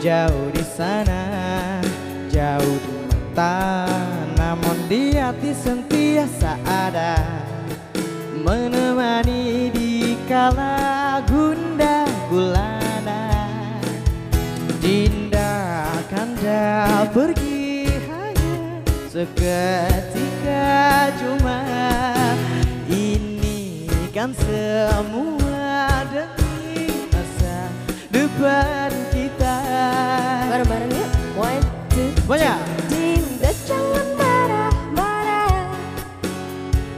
Jauh di sana Jauh di mata. Namun di hati sentiasa ada Menemani di kala gunda gulana. Dinda kanda pergi hanya seketika cuma. Ini kan semua demi masa depan Bareng-bareng yuk. One, two, Banyak. Dinda jangan marah-marah.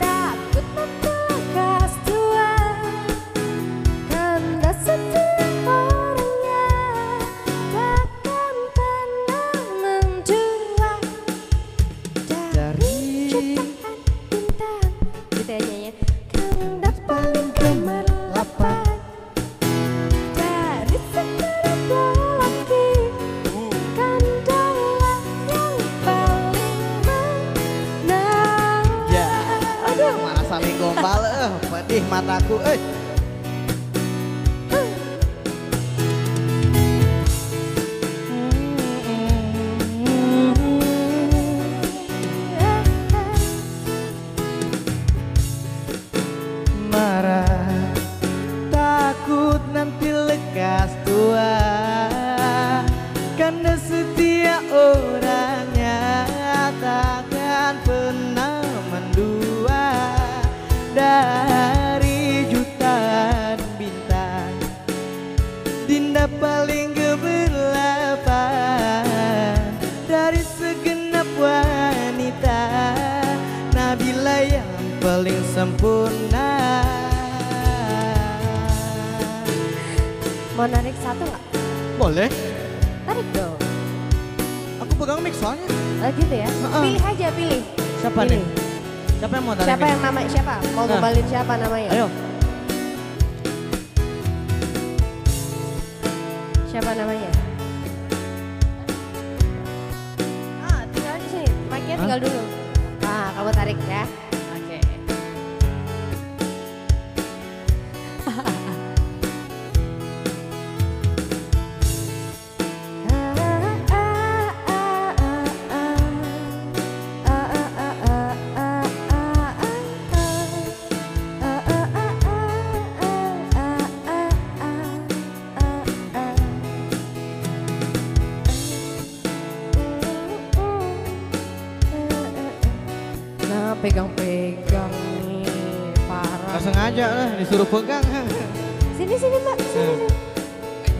Takut lekas tua Karena setiap orangnya. Takkan pernah mataku. Eh sempurna Mau narik satu nggak? Boleh Tarik dong Aku pegang mic soalnya Oh gitu ya? Heeh. Pilih aja, pilih Siapa Pilih. nih? Siapa yang mau tarik Siapa mic? yang nama siapa? Mau Nah. ngembalin siapa namanya? Ayo Siapa namanya? Ah, tinggal di sini. Mic-nya tinggal dulu. Nah, kamu tarik ya. Pegang-pegang nih, parah. Gak sengaja lah disuruh pegang Sini sini mbak, sini, Hmm. sini.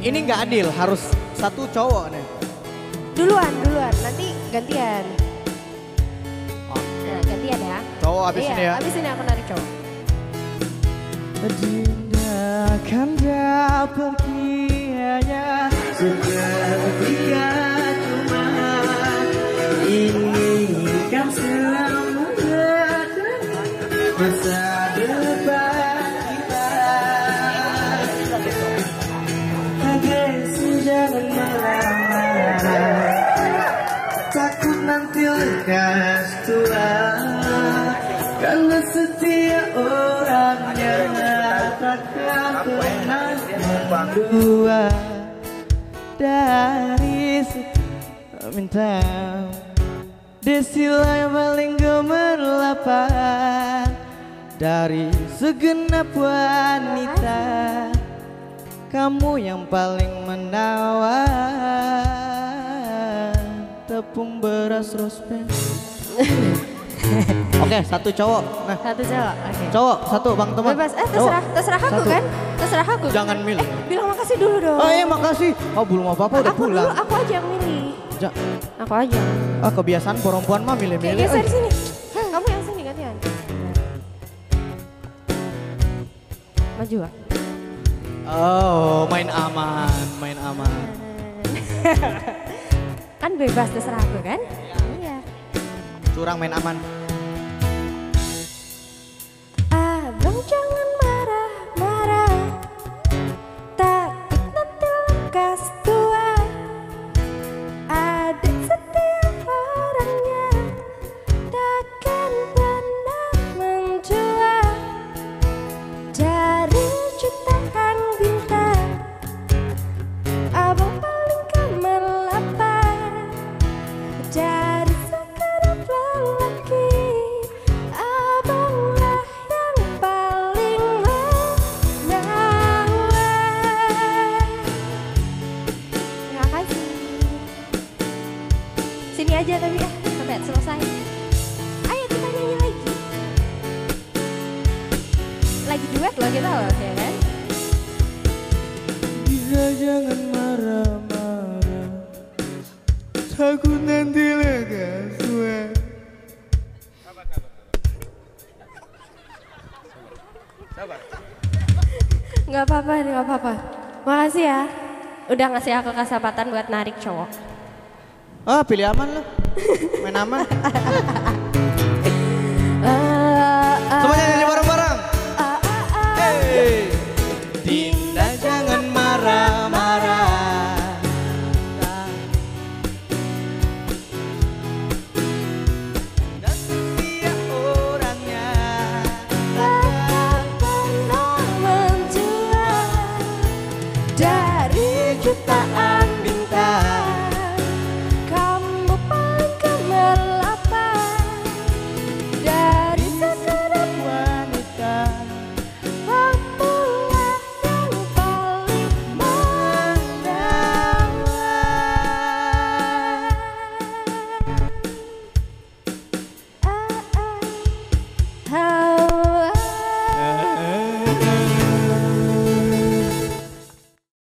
Ini nggak adil harus satu cowok nih Duluan, duluan. Nanti gantian. Oke. Nah, gantian ya. Cowok abis iya, ini ya Abis ini aku narik cowok. Dinda kanda pergi hanya seketika cuma Ini lekas tua Karena setiap orangnya takkan pernah mendua Dari bintang Desilah yang paling gemerlapan Dari segenap wanita Kamu yang paling menawan Tepung beras rospen Oke satu cowok Nah Satu cowok, oke. cowok satu bang teman Bebas, eh Cowok. terserah, terserah aku Satu. kan? Terserah aku. Jangan milih. Eh, bilang makasih dulu dong. Oh iya makasih Oh belum apa-apa udah aku pulang dulu, aku aja yang milih. Ja- Aku aja. Ah kebiasaan perempuan mah Oke, milih-milih geser Eh, sini. Kamu yang sini gantian. Maju ah. Oh main aman Main aman kan bebas terserah aku kan? Iya. Curang main aman duet loh kita loh ya kan. Bisa jangan marah-marah Takut nanti lega swear Nggak apa-apa, nggak apa-apa. Makasih ya. Udah ngasih aku kesempatan buat narik cowok. Ah pilih aman lo. Main aman. Eh, eh, Semuanya